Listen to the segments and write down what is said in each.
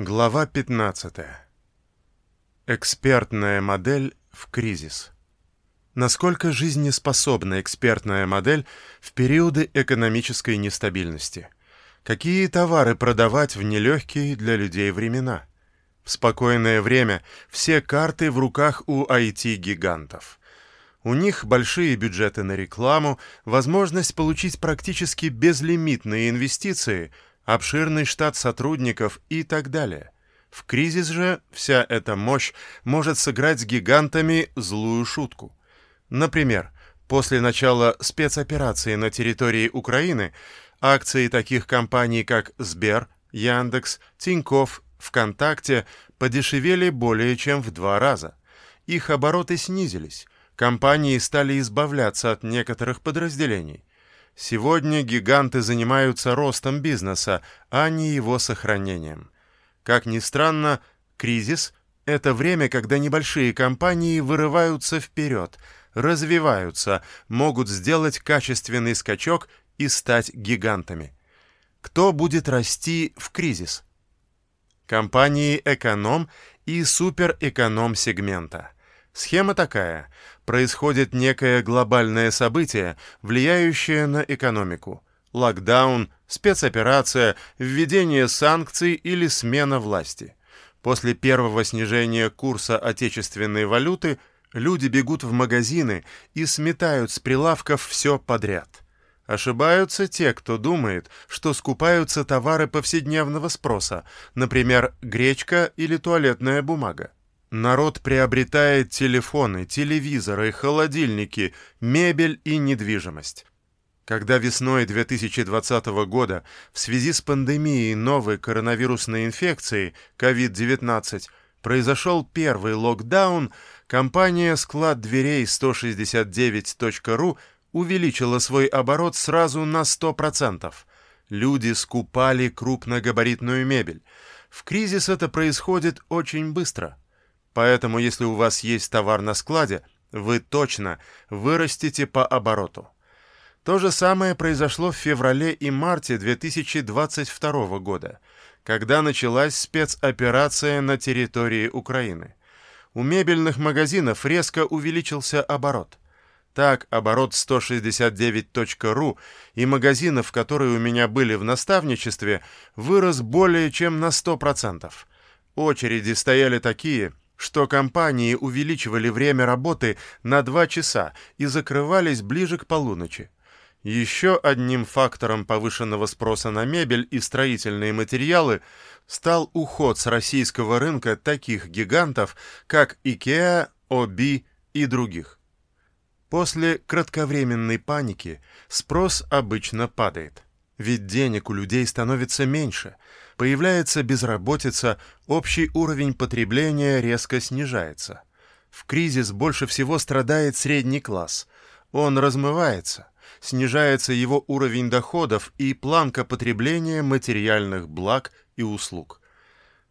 Глава 15. Экспертная модель в кризис. Насколько жизнеспособна экспертная модель в периоды экономической нестабильности? Какие товары продавать в нелегкие для людей времена? В спокойное время все карты в руках у IT-гигантов. У них большие бюджеты на рекламу, возможность получить практически безлимитные инвестиции – обширный штат сотрудников и так далее. В кризис же вся эта мощь может сыграть с гигантами злую шутку. Например, после начала спецоперации на территории Украины акции таких компаний, как Сбер, Яндекс, Тинькофф, ВКонтакте подешевели более чем в два раза. Их обороты снизились, компании стали избавляться от некоторых подразделений. Сегодня гиганты занимаются ростом бизнеса, а не его сохранением. Как ни странно, кризис – это время, когда небольшие компании вырываются вперед, развиваются, могут сделать качественный скачок и стать гигантами. Кто будет расти в кризис? Компании эконом и суперэконом сегмента – Схема такая. Происходит некое глобальное событие, влияющее на экономику. Локдаун, спецоперация, введение санкций или смена власти. После первого снижения курса отечественной валюты люди бегут в магазины и сметают с прилавков все подряд. Ошибаются те, кто думает, что скупаются товары повседневного спроса, например, гречка или туалетная бумага. Народ приобретает телефоны, телевизоры, холодильники, мебель и недвижимость. Когда весной 2020 года в связи с пандемией новой коронавирусной инфекции COVID-19 произошел первый локдаун, компания «Склад дверей 169.ru» увеличила свой оборот сразу на 100%. Люди скупали крупногабаритную мебель. В кризис это происходит очень быстро – Поэтому, если у вас есть товар на складе, вы точно вырастете по обороту. То же самое произошло в феврале и марте 2022 года, когда началась спецоперация на территории Украины. У мебельных магазинов резко увеличился оборот. Так, оборот 169.ru и магазинов, которые у меня были в наставничестве, вырос более чем на 100%. Очереди стояли такие, что компании увеличивали время работы на 2 часа и закрывались ближе к полуночи. Еще одним фактором повышенного спроса на мебель и строительные материалы стал уход с российского рынка таких гигантов, как IKEA, OB и других. После кратковременной паники спрос обычно падает. Ведь денег у людей становится меньше, появляется безработица, общий уровень потребления резко снижается. В кризис больше всего страдает средний класс. Он размывается, снижается его уровень доходов и планка потребления материальных благ и услуг.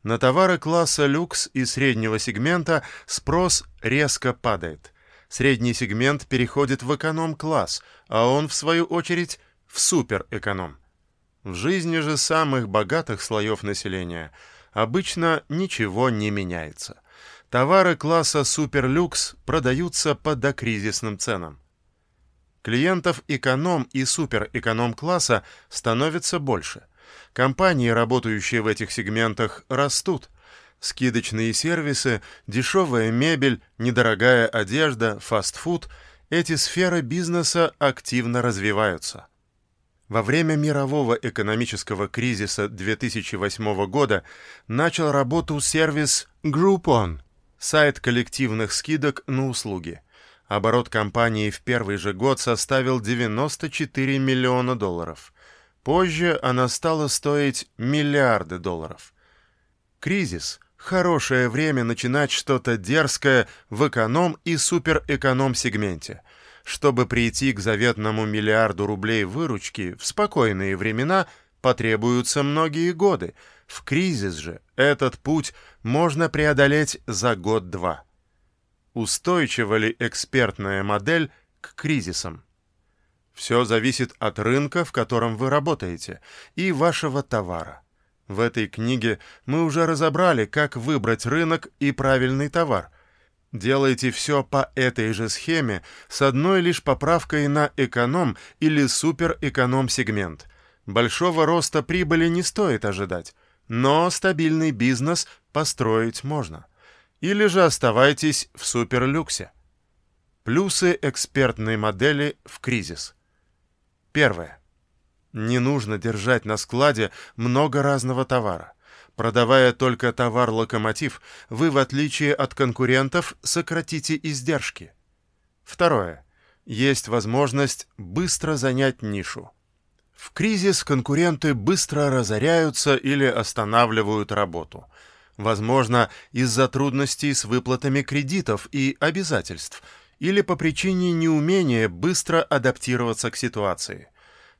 На товары класса люкс и среднего сегмента спрос резко падает. Средний сегмент переходит в эконом-класс, а он, в свою очередь, в суперэконом. В жизни же самых богатых слоев населения обычно ничего не меняется. Товары класса суперлюкс продаются по докризисным ценам. Клиентов эконом и суперэконом класса становится больше. Компании, работающие в этих сегментах, растут. Скидочные сервисы, дешевая мебель, недорогая одежда, фастфуд – эти сферы бизнеса активно развиваются. Во время мирового экономического кризиса 2008 года начал работу сервис Groupon, сайт коллективных скидок на услуги. Оборот компании в первый же год составил 94 миллиона долларов. Позже она стала стоить миллиарды долларов. Кризис – хорошее время начинать что-то дерзкое в эконом и суперэконом сегменте – чтобы прийти к заветному миллиарду рублей выручки в спокойные времена потребуются многие годы. В кризис же этот путь можно преодолеть за год-два. Устойчива ли экспертная модель к кризисам? Все зависит от рынка, в котором вы работаете, и вашего товара. В этой книге мы уже разобрали, как выбрать рынок и правильный товар. Делайте все по этой же схеме с одной лишь поправкой на эконом или суперэконом сегмент. Большого роста прибыли не стоит ожидать, но стабильный бизнес построить можно. Или же оставайтесь в суперлюксе. Плюсы экспертной модели в кризис. Первое. Не нужно держать на складе много разного товара. Продавая только товар-локомотив, вы, в отличие от конкурентов, сократите издержки. Второе. Есть возможность быстро занять нишу. В кризис конкуренты быстро разоряются или останавливают работу. Возможно, из-за трудностей с выплатами кредитов и обязательств, или по причине неумения быстро адаптироваться к ситуации –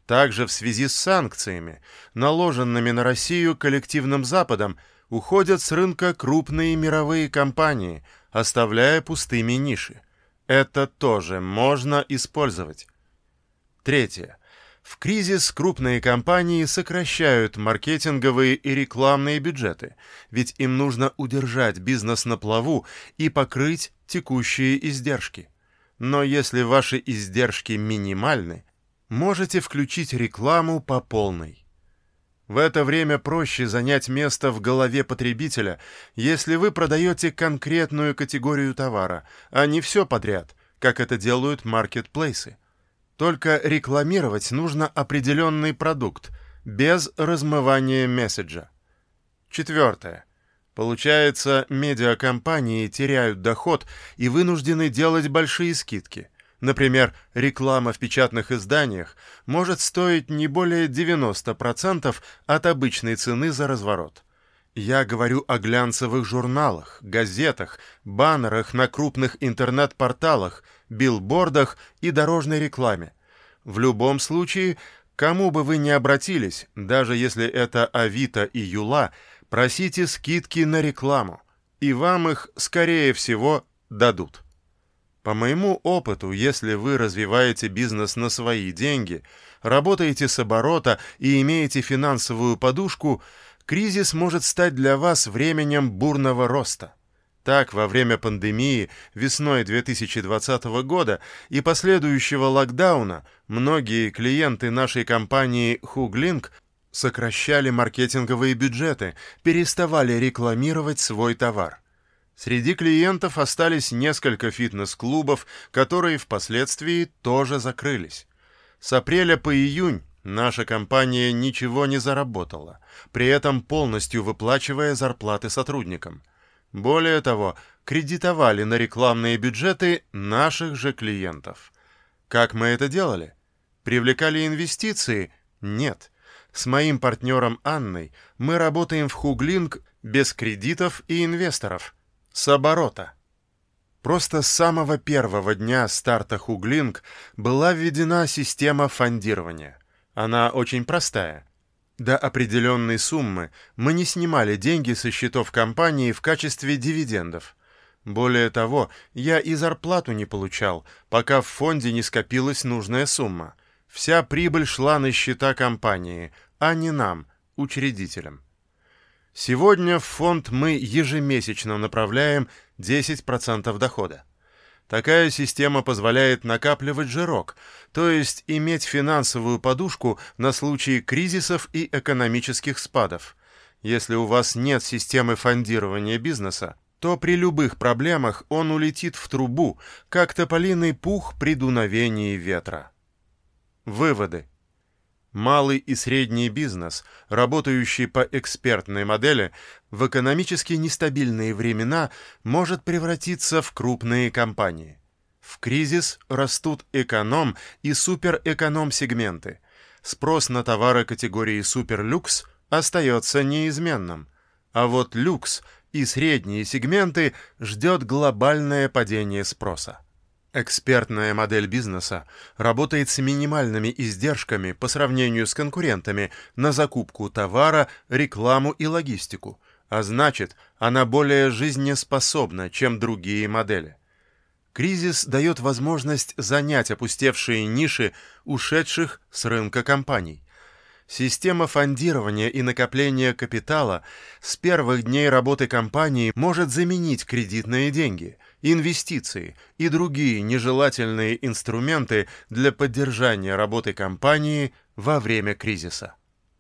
также в связи с санкциями, наложенными на Россию коллективным Западом, уходят с рынка крупные мировые компании, оставляя пустыми ниши. Это тоже можно использовать. Третье. В кризис крупные компании сокращают маркетинговые и рекламные бюджеты, ведь им нужно удержать бизнес на плаву и покрыть текущие издержки. Но если ваши издержки минимальны, можете включить рекламу по полной. В это время проще занять место в голове потребителя, если вы продаете конкретную категорию товара, а не все подряд, как это делают маркетплейсы. Только рекламировать нужно определенный продукт, без размывания месседжа. Четвертое. Получается, медиакомпании теряют доход и вынуждены делать большие скидки – Например, реклама в печатных изданиях может стоить не более 90% от обычной цены за разворот. Я говорю о глянцевых журналах, газетах, баннерах на крупных интернет-порталах, билбордах и дорожной рекламе. В любом случае, кому бы вы ни обратились, даже если это Авито и Юла, просите скидки на рекламу, и вам их, скорее всего, дадут. По моему опыту, если вы развиваете бизнес на свои деньги, работаете с оборота и имеете финансовую подушку, кризис может стать для вас временем бурного роста. Так, во время пандемии весной 2020 года и последующего локдауна многие клиенты нашей компании Хуглинг сокращали маркетинговые бюджеты, переставали рекламировать свой товар. Среди клиентов остались несколько фитнес-клубов, которые впоследствии тоже закрылись. С апреля по июнь наша компания ничего не заработала, при этом полностью выплачивая зарплаты сотрудникам. Более того, кредитовали на рекламные бюджеты наших же клиентов. Как мы это делали? Привлекали инвестиции? Нет. С моим партнером Анной мы работаем в Хуглинг без кредитов и инвесторов – с оборота. Просто с самого первого дня старта Хуглинг была введена система фондирования. Она очень простая. До определенной суммы мы не снимали деньги со счетов компании в качестве дивидендов. Более того, я и зарплату не получал, пока в фонде не скопилась нужная сумма. Вся прибыль шла на счета компании, а не нам, учредителям. Сегодня в фонд мы ежемесячно направляем 10% дохода. Такая система позволяет накапливать жирок, то есть иметь финансовую подушку на случай кризисов и экономических спадов. Если у вас нет системы фондирования бизнеса, то при любых проблемах он улетит в трубу, как тополиный пух при дуновении ветра. Выводы. Малый и средний бизнес, работающий по экспертной модели, в экономически нестабильные времена может превратиться в крупные компании. В кризис растут эконом и суперэконом сегменты. Спрос на товары категории суперлюкс остается неизменным. А вот люкс и средние сегменты ждет глобальное падение спроса. Экспертная модель бизнеса работает с минимальными издержками по сравнению с конкурентами на закупку товара, рекламу и логистику, а значит, она более жизнеспособна, чем другие модели. Кризис дает возможность занять опустевшие ниши ушедших с рынка компаний. Система фондирования и накопления капитала с первых дней работы компании может заменить кредитные деньги, инвестиции и другие нежелательные инструменты для поддержания работы компании во время кризиса.